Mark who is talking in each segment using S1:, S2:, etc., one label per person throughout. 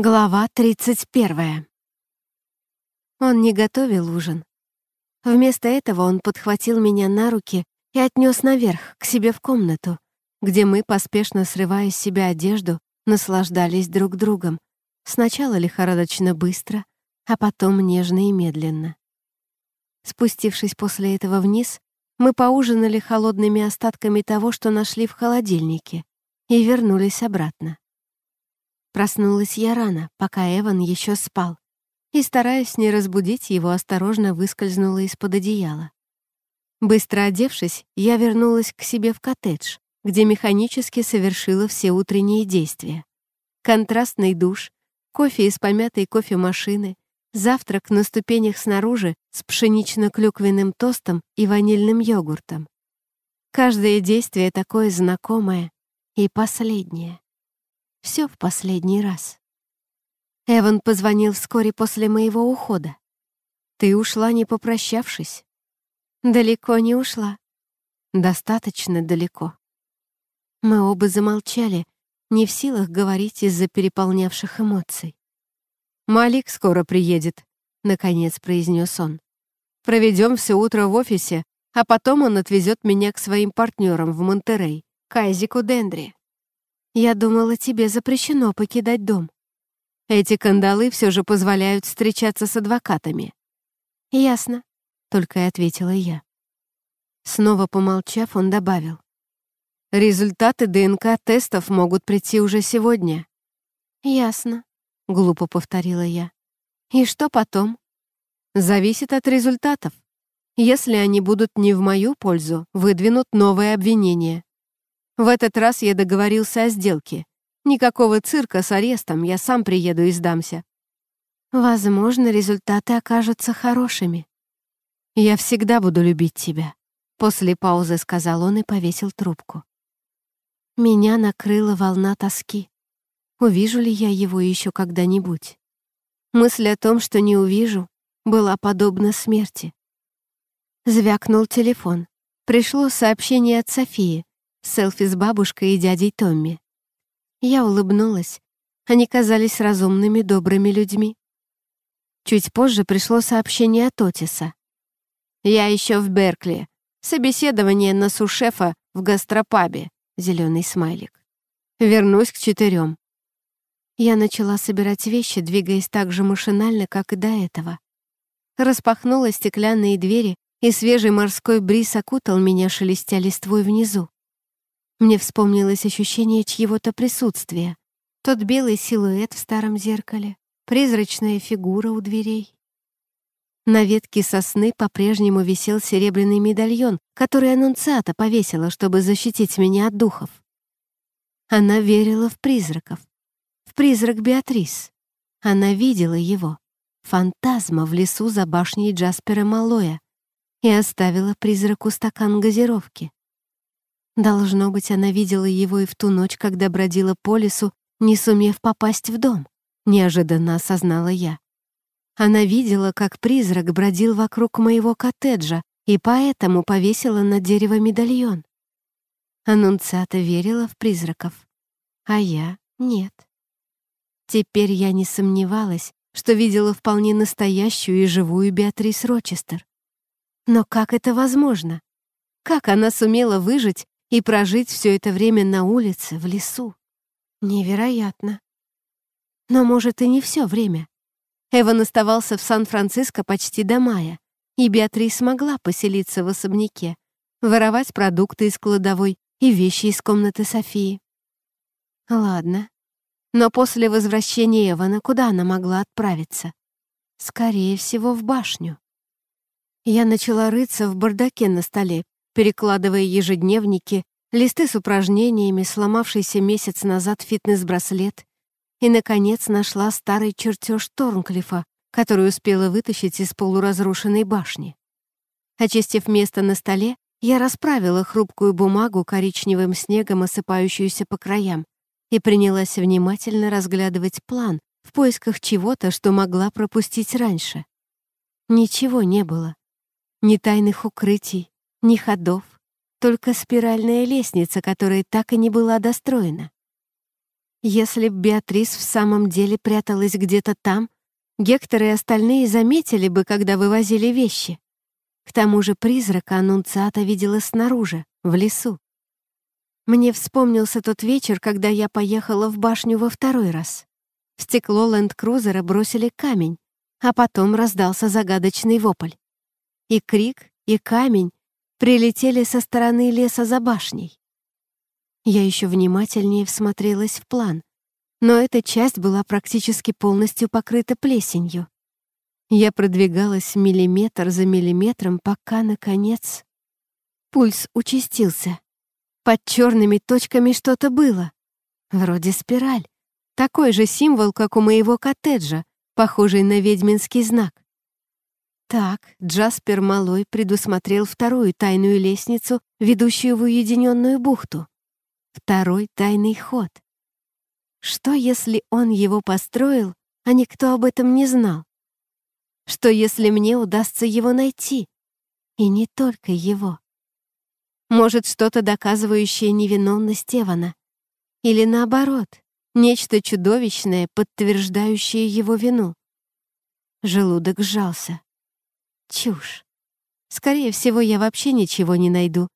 S1: Глава 31. Он не готовил ужин. Вместо этого он подхватил меня на руки и отнес наверх, к себе в комнату, где мы, поспешно срывая с себя одежду, наслаждались друг другом, сначала лихорадочно быстро, а потом нежно и медленно. Спустившись после этого вниз, мы поужинали холодными остатками того, что нашли в холодильнике, и вернулись обратно. Проснулась я рано, пока Эван еще спал, и, стараясь не разбудить его, осторожно выскользнула из-под одеяла. Быстро одевшись, я вернулась к себе в коттедж, где механически совершила все утренние действия. Контрастный душ, кофе из помятой кофемашины, завтрак на ступенях снаружи с пшенично-клюквенным тостом и ванильным йогуртом. Каждое действие такое знакомое и последнее. Все в последний раз. Эван позвонил вскоре после моего ухода. Ты ушла, не попрощавшись. Далеко не ушла. Достаточно далеко. Мы оба замолчали, не в силах говорить из-за переполнявших эмоций. «Малик скоро приедет», — наконец произнес он. «Проведем все утро в офисе, а потом он отвезет меня к своим партнерам в Монтерей, Кайзику Дендри. Я думала, тебе запрещено покидать дом. Эти кандалы все же позволяют встречаться с адвокатами. Ясно, только и ответила я. Снова помолчав, он добавил. Результаты ДНК-тестов могут прийти уже сегодня. Ясно, глупо повторила я. И что потом? Зависит от результатов. Если они будут не в мою пользу, выдвинут новые обвинения. В этот раз я договорился о сделке. Никакого цирка с арестом, я сам приеду и сдамся. Возможно, результаты окажутся хорошими. Я всегда буду любить тебя. После паузы сказал он и повесил трубку. Меня накрыла волна тоски. Увижу ли я его еще когда-нибудь? Мысль о том, что не увижу, была подобна смерти. Звякнул телефон. Пришло сообщение от Софии селфи с бабушкой и дядей Томми. Я улыбнулась. Они казались разумными, добрыми людьми. Чуть позже пришло сообщение от Отиса. «Я еще в Беркли. Собеседование на сушефа в гастропабе», — зеленый смайлик. «Вернусь к четырем». Я начала собирать вещи, двигаясь так же машинально, как и до этого. Распахнула стеклянные двери, и свежий морской бриз окутал меня, шелестя листвой внизу. Мне вспомнилось ощущение чьего-то присутствия. Тот белый силуэт в старом зеркале, призрачная фигура у дверей. На ветке сосны по-прежнему висел серебряный медальон, который Аннунциата повесила, чтобы защитить меня от духов. Она верила в призраков. В призрак Беатрис. Она видела его, фантазма в лесу за башней Джаспера Малоя, и оставила призраку стакан газировки. Должно быть, она видела его и в ту ночь, когда бродила по лесу, не сумев попасть в дом, неожиданно осознала я. Она видела, как призрак бродил вокруг моего коттеджа и поэтому повесила на дерево медальон. Анунциата верила в призраков, а я — нет. Теперь я не сомневалась, что видела вполне настоящую и живую Беатрис Рочестер. Но как это возможно? Как она сумела выжить и прожить все это время на улице, в лесу. Невероятно. Но, может, и не все время. Эван оставался в Сан-Франциско почти до мая, и Беатрис смогла поселиться в особняке, воровать продукты из кладовой и вещи из комнаты Софии. Ладно. Но после возвращения Эвана куда она могла отправиться? Скорее всего, в башню. Я начала рыться в бардаке на столе, перекладывая ежедневники листы с упражнениями, сломавшийся месяц назад фитнес-браслет и, наконец, нашла старый чертеж Торнклифа, который успела вытащить из полуразрушенной башни. Очистив место на столе, я расправила хрупкую бумагу коричневым снегом, осыпающуюся по краям, и принялась внимательно разглядывать план в поисках чего-то, что могла пропустить раньше. Ничего не было. Ни тайных укрытий, ни ходов, только спиральная лестница, которая так и не была достроена. Если б Беатрис в самом деле пряталась где-то там, Гектор и остальные заметили бы, когда вывозили вещи. К тому же призрака Аннунциата видела снаружи, в лесу. Мне вспомнился тот вечер, когда я поехала в башню во второй раз. В стекло ленд-крузера бросили камень, а потом раздался загадочный вопль. И крик, и камень, прилетели со стороны леса за башней. Я еще внимательнее всмотрелась в план, но эта часть была практически полностью покрыта плесенью. Я продвигалась миллиметр за миллиметром, пока, наконец, пульс участился. Под черными точками что-то было. Вроде спираль. Такой же символ, как у моего коттеджа, похожий на ведьминский знак. Так, Джаспер Малой предусмотрел вторую тайную лестницу, ведущую в уединенную бухту. Второй тайный ход. Что, если он его построил, а никто об этом не знал? Что, если мне удастся его найти? И не только его. Может, что-то доказывающее невиновность Эвана. Или наоборот, нечто чудовищное, подтверждающее его вину. Желудок сжался. Чушь. Скорее всего, я вообще ничего не найду.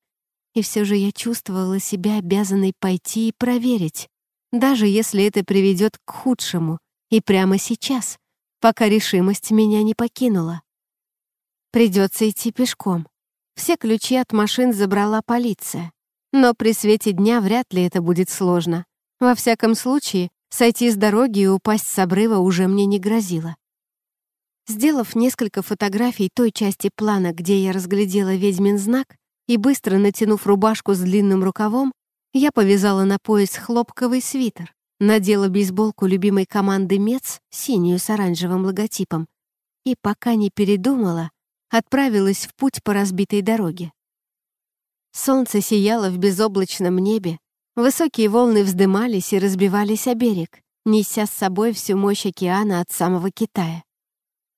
S1: И все же я чувствовала себя обязанной пойти и проверить, даже если это приведет к худшему, и прямо сейчас, пока решимость меня не покинула. Придется идти пешком. Все ключи от машин забрала полиция. Но при свете дня вряд ли это будет сложно. Во всяком случае, сойти с дороги и упасть с обрыва уже мне не грозило. Сделав несколько фотографий той части плана, где я разглядела ведьмин знак, и быстро натянув рубашку с длинным рукавом, я повязала на пояс хлопковый свитер, надела бейсболку любимой команды Мец, синюю с оранжевым логотипом, и, пока не передумала, отправилась в путь по разбитой дороге. Солнце сияло в безоблачном небе, высокие волны вздымались и разбивались о берег, неся с собой всю мощь океана от самого Китая.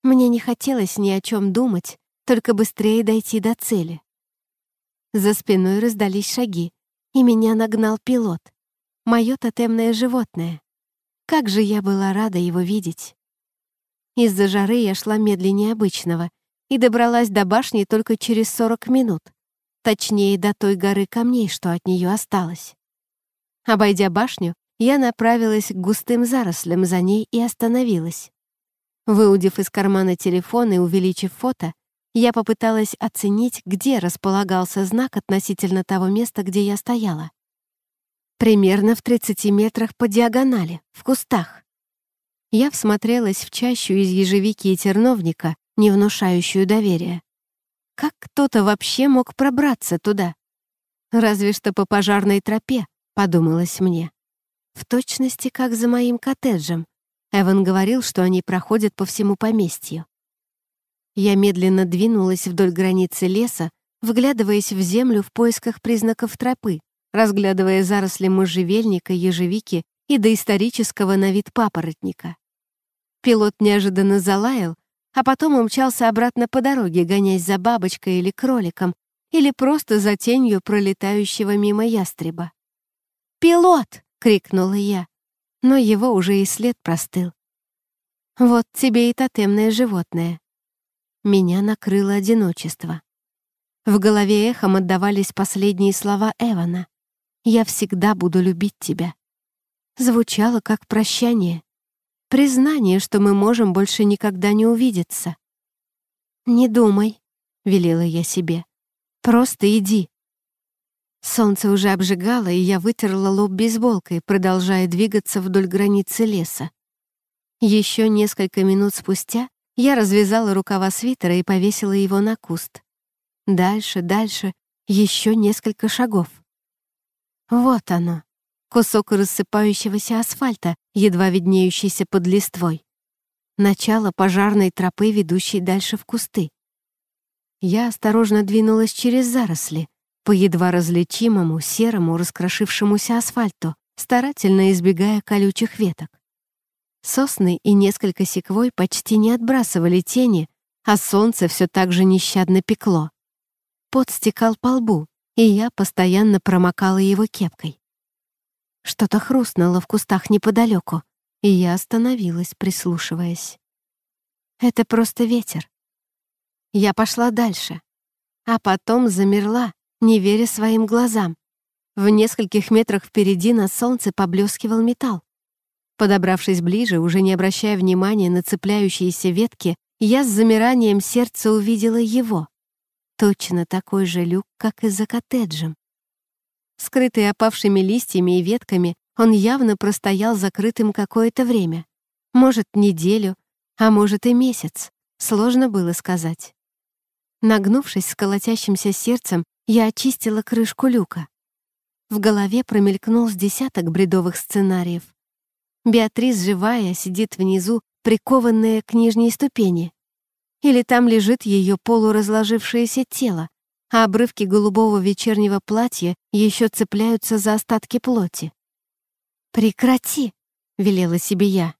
S1: Мне не хотелось ни о чем думать, только быстрее дойти до цели. За спиной раздались шаги, и меня нагнал пилот, мое тотемное животное. Как же я была рада его видеть. Из-за жары я шла медленнее обычного и добралась до башни только через 40 минут, точнее, до той горы камней, что от нее осталось. Обойдя башню, я направилась к густым зарослям за ней и остановилась. Выудив из кармана телефон и увеличив фото, я попыталась оценить, где располагался знак относительно того места, где я стояла. Примерно в 30 метрах по диагонали, в кустах. Я всмотрелась в чащу из ежевики и терновника, не внушающую доверия. Как кто-то вообще мог пробраться туда? Разве что по пожарной тропе, подумалось мне. В точности, как за моим коттеджем, Эван говорил, что они проходят по всему поместью. Я медленно двинулась вдоль границы леса, вглядываясь в землю в поисках признаков тропы, разглядывая заросли можжевельника, ежевики и доисторического на вид папоротника. Пилот неожиданно залаял, а потом умчался обратно по дороге, гонясь за бабочкой или кроликом, или просто за тенью пролетающего мимо ястреба. «Пилот!» — крикнула я, но его уже и след простыл. Вот тебе и тотемное животное. Меня накрыло одиночество. В голове эхом отдавались последние слова Эвана. «Я всегда буду любить тебя». Звучало как прощание. Признание, что мы можем больше никогда не увидеться. «Не думай», — велела я себе. «Просто иди». Солнце уже обжигало, и я вытерла лоб бейсболкой, продолжая двигаться вдоль границы леса. Еще несколько минут спустя я развязала рукава свитера и повесила его на куст. Дальше, дальше, еще несколько шагов. Вот оно, кусок рассыпающегося асфальта, едва виднеющийся под листвой. Начало пожарной тропы, ведущей дальше в кусты. Я осторожно двинулась через заросли, по едва различимому серому раскрошившемуся асфальту, старательно избегая колючих веток. Сосны и несколько секвой почти не отбрасывали тени, а солнце все так же нещадно пекло. Пот стекал по лбу, и я постоянно промокала его кепкой. Что-то хрустнуло в кустах неподалеку, и я остановилась, прислушиваясь. Это просто ветер. Я пошла дальше, а потом замерла, не веря своим глазам. В нескольких метрах впереди на солнце поблескивал металл. Подобравшись ближе, уже не обращая внимания на цепляющиеся ветки, я с замиранием сердца увидела его. Точно такой же люк, как и за коттеджем. Скрытый опавшими листьями и ветками, он явно простоял закрытым какое-то время. Может, неделю, а может и месяц. Сложно было сказать. Нагнувшись с колотящимся сердцем, я очистила крышку люка. В голове промелькнул с десяток бредовых сценариев. Беатрис, живая, сидит внизу, прикованная к нижней ступени. Или там лежит ее полуразложившееся тело, а обрывки голубого вечернего платья еще цепляются за остатки плоти. «Прекрати!» — велела себе я.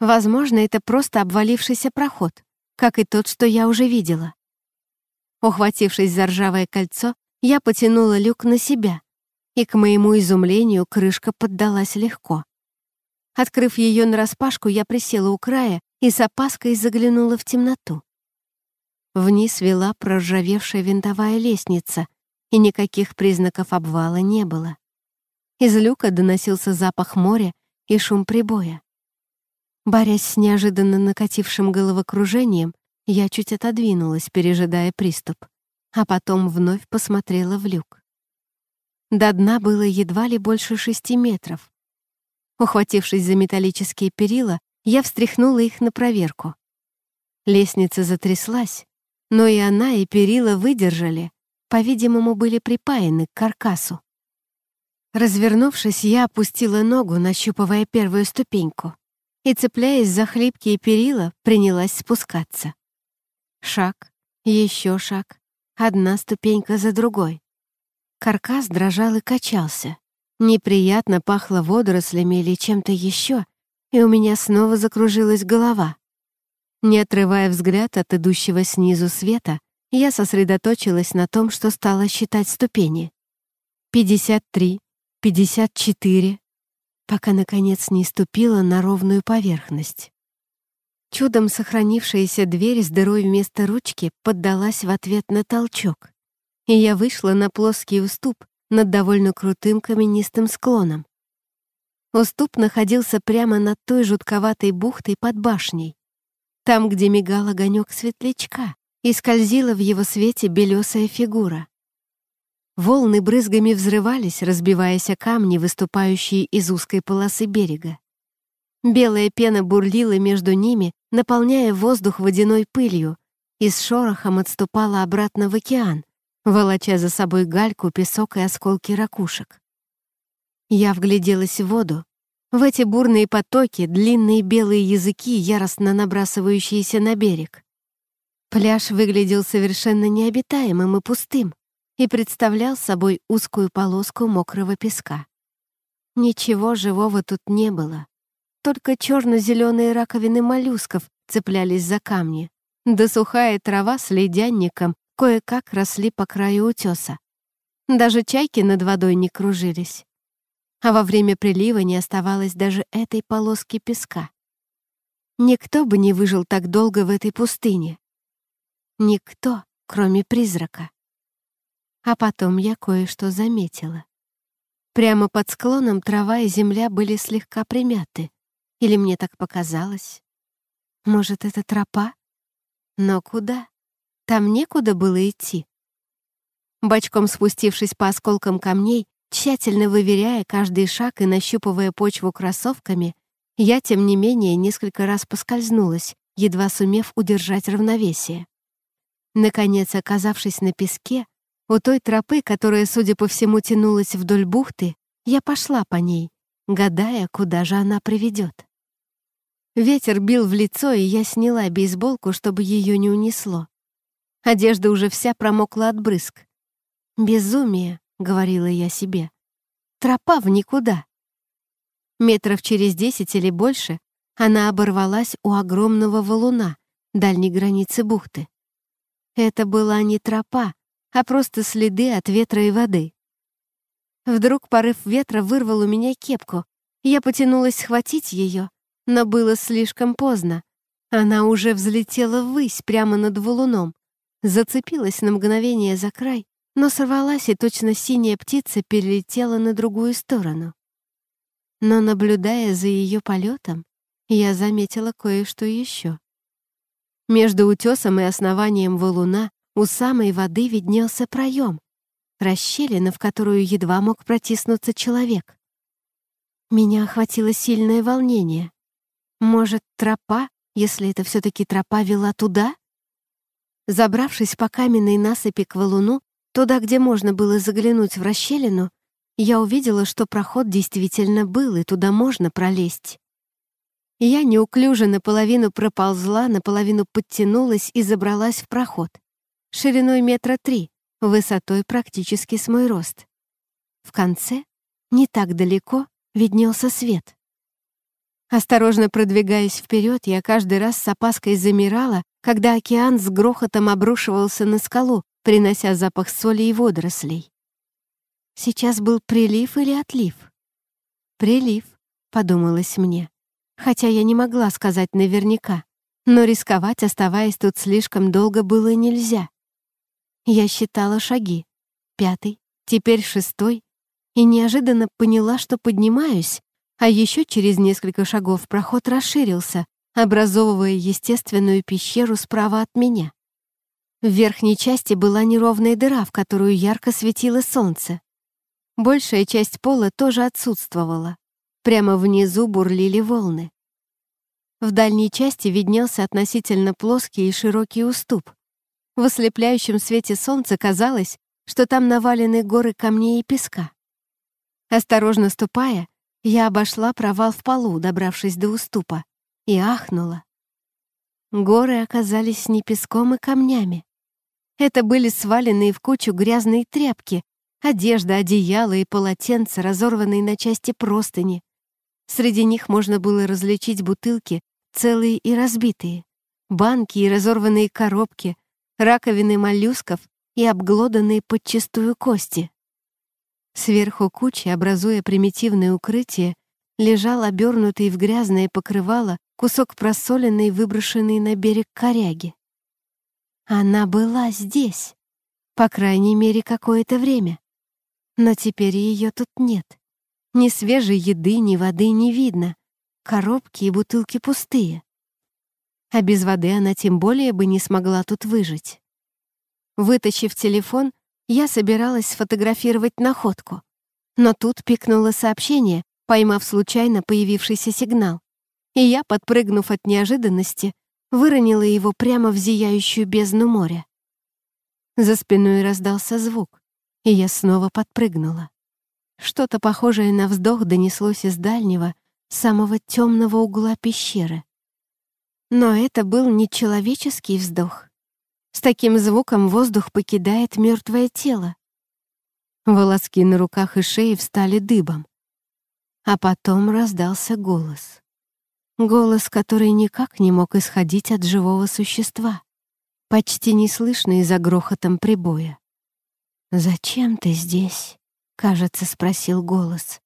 S1: «Возможно, это просто обвалившийся проход, как и тот, что я уже видела». Ухватившись за ржавое кольцо, я потянула люк на себя, и, к моему изумлению, крышка поддалась легко. Открыв ее нараспашку, я присела у края и с опаской заглянула в темноту. Вниз вела проржавевшая винтовая лестница, и никаких признаков обвала не было. Из люка доносился запах моря и шум прибоя. Борясь с неожиданно накатившим головокружением, я чуть отодвинулась, пережидая приступ, а потом вновь посмотрела в люк. До дна было едва ли больше шести метров, Ухватившись за металлические перила, я встряхнула их на проверку. Лестница затряслась, но и она, и перила выдержали, по-видимому, были припаяны к каркасу. Развернувшись, я опустила ногу, нащупывая первую ступеньку, и, цепляясь за хлипкие перила, принялась спускаться. Шаг, еще шаг, одна ступенька за другой. Каркас дрожал и качался. Неприятно пахло водорослями или чем-то еще, и у меня снова закружилась голова. Не отрывая взгляд от идущего снизу света, я сосредоточилась на том, что стала считать ступени. 53, 54, пока, наконец, не ступила на ровную поверхность. Чудом сохранившаяся дверь с дырой вместо ручки поддалась в ответ на толчок, и я вышла на плоский уступ, над довольно крутым каменистым склоном. Уступ находился прямо над той жутковатой бухтой под башней, там, где мигал огонек светлячка, и скользила в его свете белесая фигура. Волны брызгами взрывались, разбиваясь о камни, выступающие из узкой полосы берега. Белая пена бурлила между ними, наполняя воздух водяной пылью, и с шорохом отступала обратно в океан, волоча за собой гальку, песок и осколки ракушек. Я вгляделась в воду, в эти бурные потоки, длинные белые языки, яростно набрасывающиеся на берег. Пляж выглядел совершенно необитаемым и пустым и представлял собой узкую полоску мокрого песка. Ничего живого тут не было. Только черно-зеленые раковины моллюсков цеплялись за камни, да сухая трава с ледянником кое-как росли по краю утеса. Даже чайки над водой не кружились. А во время прилива не оставалось даже этой полоски песка. Никто бы не выжил так долго в этой пустыне. Никто, кроме призрака. А потом я кое-что заметила. Прямо под склоном трава и земля были слегка примяты. Или мне так показалось? Может, это тропа? Но куда? Там некуда было идти. Бочком спустившись по осколкам камней, тщательно выверяя каждый шаг и нащупывая почву кроссовками, я, тем не менее, несколько раз поскользнулась, едва сумев удержать равновесие. Наконец, оказавшись на песке, у той тропы, которая, судя по всему, тянулась вдоль бухты, я пошла по ней, гадая, куда же она приведет. Ветер бил в лицо, и я сняла бейсболку, чтобы ее не унесло. Одежда уже вся промокла от брызг. «Безумие», — говорила я себе. «Тропа в никуда». Метров через десять или больше она оборвалась у огромного валуна, дальней границы бухты. Это была не тропа, а просто следы от ветра и воды. Вдруг порыв ветра вырвал у меня кепку. Я потянулась схватить ее, но было слишком поздно. Она уже взлетела ввысь прямо над валуном, Зацепилась на мгновение за край, но сорвалась, и точно синяя птица перелетела на другую сторону. Но, наблюдая за ее полетом, я заметила кое-что еще. Между утесом и основанием валуна у самой воды виднелся проем, расщелина, в которую едва мог протиснуться человек. Меня охватило сильное волнение. Может, тропа, если это все-таки тропа вела туда? Забравшись по каменной насыпи к валуну, туда, где можно было заглянуть в расщелину, я увидела, что проход действительно был, и туда можно пролезть. Я неуклюже наполовину проползла, наполовину подтянулась и забралась в проход, шириной метра три, высотой практически с мой рост. В конце, не так далеко, виднелся свет. Осторожно продвигаясь вперед, я каждый раз с опаской замирала, когда океан с грохотом обрушивался на скалу, принося запах соли и водорослей. Сейчас был прилив или отлив? Прилив, подумалось мне, хотя я не могла сказать наверняка, но рисковать, оставаясь тут слишком долго, было нельзя. Я считала шаги. Пятый, теперь шестой, и неожиданно поняла, что поднимаюсь, а еще через несколько шагов проход расширился, образовывая естественную пещеру справа от меня. В верхней части была неровная дыра, в которую ярко светило солнце. Большая часть пола тоже отсутствовала. Прямо внизу бурлили волны. В дальней части виднелся относительно плоский и широкий уступ. В ослепляющем свете солнца казалось, что там навалены горы камней и песка. Осторожно ступая, я обошла провал в полу, добравшись до уступа и ахнула. Горы оказались не песком и камнями. Это были сваленные в кучу грязные тряпки, одежда, одеяло и полотенца, разорванные на части простыни. Среди них можно было различить бутылки, целые и разбитые, банки и разорванные коробки, раковины моллюсков и обглоданные подчистую кости. Сверху кучи, образуя примитивное укрытие, лежал обернутый в грязное покрывало кусок просоленной, выброшенный на берег коряги. Она была здесь, по крайней мере, какое-то время. Но теперь ее тут нет. Ни свежей еды, ни воды не видно. Коробки и бутылки пустые. А без воды она тем более бы не смогла тут выжить. Вытащив телефон, я собиралась сфотографировать находку. Но тут пикнуло сообщение, поймав случайно появившийся сигнал и я, подпрыгнув от неожиданности, выронила его прямо в зияющую бездну моря. За спиной раздался звук, и я снова подпрыгнула. Что-то похожее на вздох донеслось из дальнего, самого темного угла пещеры. Но это был не человеческий вздох. С таким звуком воздух покидает мертвое тело. Волоски на руках и шее встали дыбом. А потом раздался голос. Голос, который никак не мог исходить от живого существа, почти неслышный за грохотом прибоя. «Зачем ты здесь?» — кажется, спросил голос.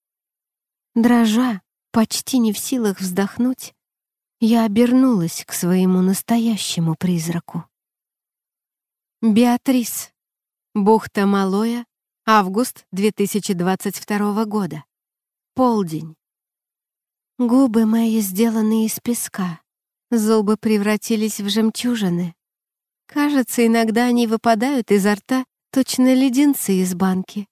S1: Дрожа, почти не в силах вздохнуть, я обернулась к своему настоящему призраку. Беатрис. Бухта Малоя. Август 2022 года. Полдень. Губы мои сделаны из песка, зубы превратились в жемчужины. Кажется, иногда они выпадают изо рта точно леденцы из банки.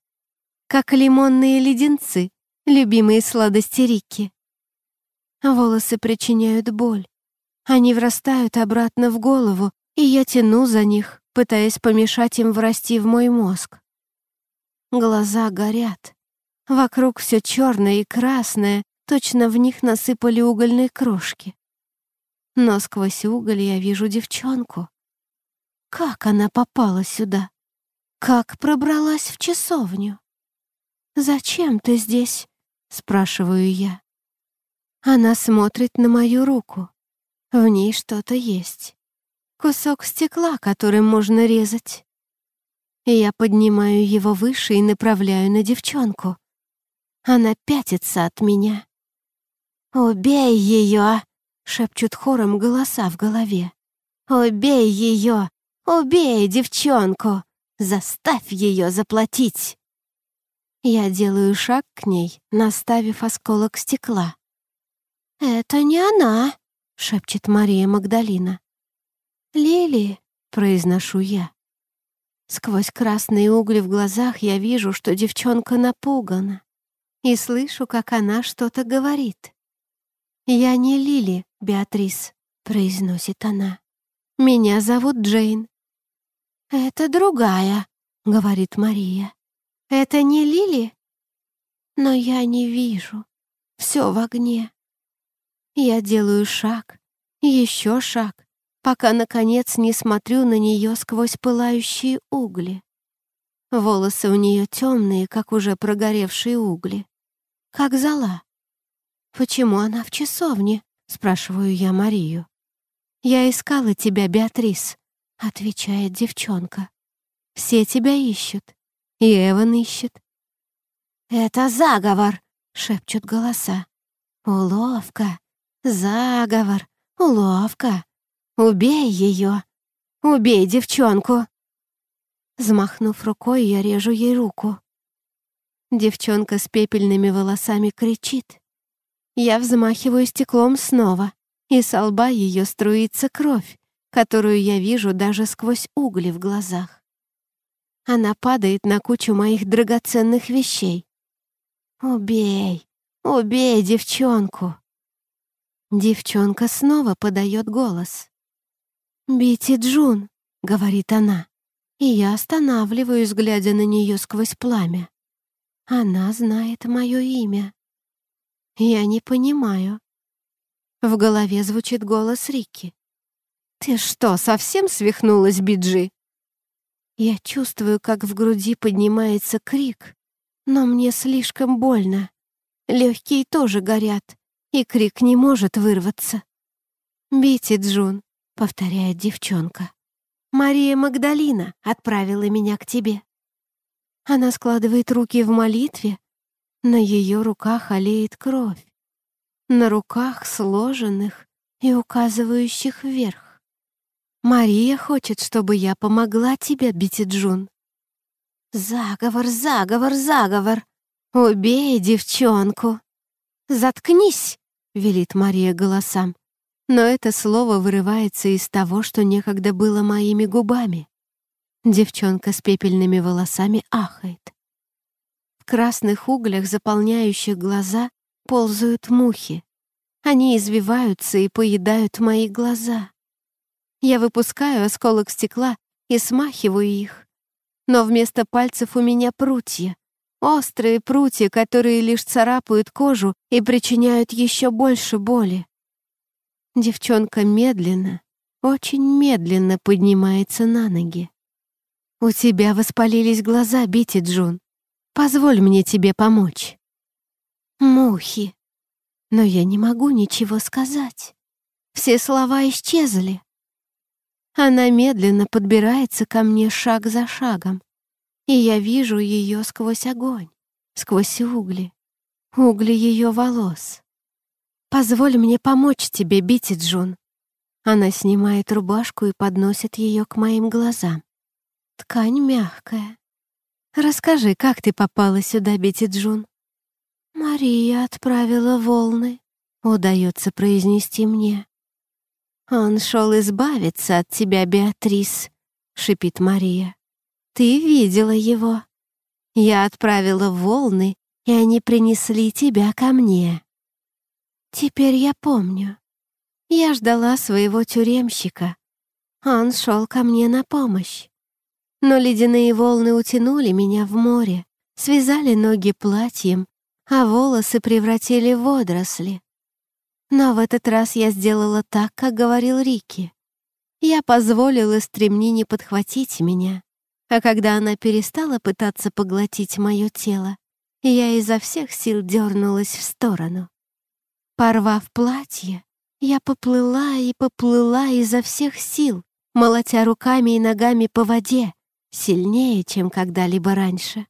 S1: Как лимонные леденцы, любимые сладости Рики. Волосы причиняют боль. Они врастают обратно в голову, и я тяну за них, пытаясь помешать им врасти в мой мозг. Глаза горят. Вокруг все черное и красное, Точно в них насыпали угольные крошки. Но сквозь уголь я вижу девчонку. Как она попала сюда? Как пробралась в часовню? «Зачем ты здесь?» — спрашиваю я. Она смотрит на мою руку. В ней что-то есть. Кусок стекла, который можно резать. Я поднимаю его выше и направляю на девчонку. Она пятится от меня. «Убей ее!» — шепчут хором голоса в голове. «Убей ее! Убей девчонку! Заставь ее заплатить!» Я делаю шаг к ней, наставив осколок стекла. «Это не она!» — шепчет Мария Магдалина. «Лили!» — произношу я. Сквозь красные угли в глазах я вижу, что девчонка напугана, и слышу, как она что-то говорит. «Я не Лили, Беатрис», — произносит она. «Меня зовут Джейн». «Это другая», — говорит Мария. «Это не Лили?» «Но я не вижу. Все в огне». Я делаю шаг, еще шаг, пока, наконец, не смотрю на нее сквозь пылающие угли. Волосы у нее темные, как уже прогоревшие угли. Как зола. «Почему она в часовне?» — спрашиваю я Марию. «Я искала тебя, Беатрис», — отвечает девчонка. «Все тебя ищут. И Эван ищет». «Это заговор!» — шепчут голоса. «Уловка! Заговор! Уловка! Убей ее! Убей девчонку!» Змахнув рукой, я режу ей руку. Девчонка с пепельными волосами кричит. Я взмахиваю стеклом снова, и со лба ее струится кровь, которую я вижу даже сквозь угли в глазах. Она падает на кучу моих драгоценных вещей. «Убей! Убей девчонку!» Девчонка снова подает голос. «Бити Джун!» — говорит она. И я останавливаюсь, глядя на нее сквозь пламя. Она знает мое имя. Я не понимаю. В голове звучит голос Рики. «Ты что, совсем свихнулась, Биджи?» Я чувствую, как в груди поднимается крик, но мне слишком больно. Легкие тоже горят, и крик не может вырваться. «Бити, Джун», — повторяет девчонка. «Мария Магдалина отправила меня к тебе». Она складывает руки в молитве, на ее руках олеет кровь. На руках сложенных и указывающих вверх. «Мария хочет, чтобы я помогла тебе, Битиджун». «Заговор, заговор, заговор! Убей девчонку!» «Заткнись!» — велит Мария голосам. Но это слово вырывается из того, что некогда было моими губами. Девчонка с пепельными волосами ахает. В красных углях, заполняющих глаза, ползают мухи. Они извиваются и поедают мои глаза. Я выпускаю осколок стекла и смахиваю их. Но вместо пальцев у меня прутья. Острые прутья, которые лишь царапают кожу и причиняют еще больше боли. Девчонка медленно, очень медленно поднимается на ноги. «У тебя воспалились глаза, Бити Джун. Позволь мне тебе помочь». «Мухи, но я не могу ничего сказать. Все слова исчезли». Она медленно подбирается ко мне шаг за шагом, и я вижу ее сквозь огонь, сквозь угли, угли ее волос. «Позволь мне помочь тебе, Бити Джун». Она снимает рубашку и подносит ее к моим глазам. Ткань мягкая, Расскажи, как ты попала сюда, Бетти Джун?» «Мария отправила волны», — удается произнести мне. «Он шел избавиться от тебя, Беатрис», — шипит Мария. «Ты видела его. Я отправила волны, и они принесли тебя ко мне». «Теперь я помню. Я ждала своего тюремщика. Он шел ко мне на помощь но ледяные волны утянули меня в море, связали ноги платьем, а волосы превратили в водоросли. Но в этот раз я сделала так, как говорил Рики. Я позволила стремнине подхватить меня, а когда она перестала пытаться поглотить мое тело, я изо всех сил дернулась в сторону. Порвав платье, я поплыла и поплыла изо всех сил, молотя руками и ногами по воде, сильнее, чем когда-либо раньше.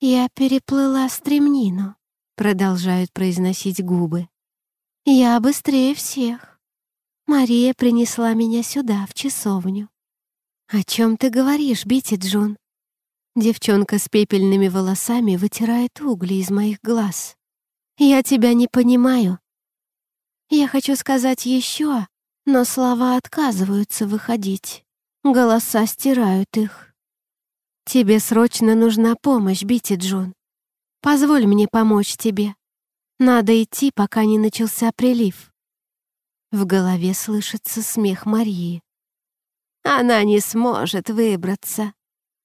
S1: «Я переплыла стремнину», — продолжают произносить губы. «Я быстрее всех. Мария принесла меня сюда, в часовню». «О чем ты говоришь, Бити Джун?» Девчонка с пепельными волосами вытирает угли из моих глаз. «Я тебя не понимаю». Я хочу сказать еще, но слова отказываются выходить. Голоса стирают их. «Тебе срочно нужна помощь, Бити Джун. Позволь мне помочь тебе. Надо идти, пока не начался прилив». В голове слышится смех Марии. «Она не сможет выбраться.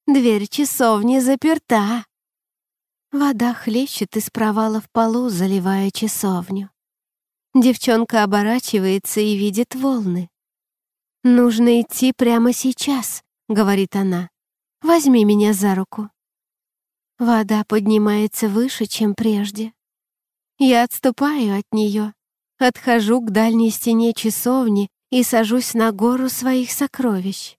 S1: Дверь часовни заперта». Вода хлещет из провала в полу, заливая часовню. Девчонка оборачивается и видит волны. «Нужно идти прямо сейчас», — говорит она. Возьми меня за руку. Вода поднимается выше, чем прежде. Я отступаю от нее, отхожу к дальней стене часовни и сажусь на гору своих сокровищ.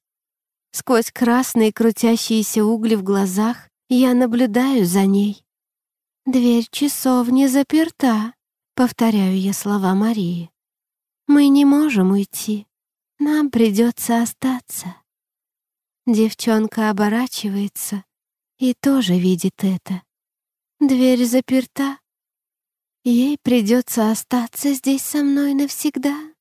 S1: Сквозь красные крутящиеся угли в глазах я наблюдаю за ней. «Дверь часовни заперта», — повторяю я слова Марии. «Мы не можем уйти. Нам придется остаться». Девчонка оборачивается и тоже видит это. Дверь заперта. Ей придется остаться здесь со мной навсегда.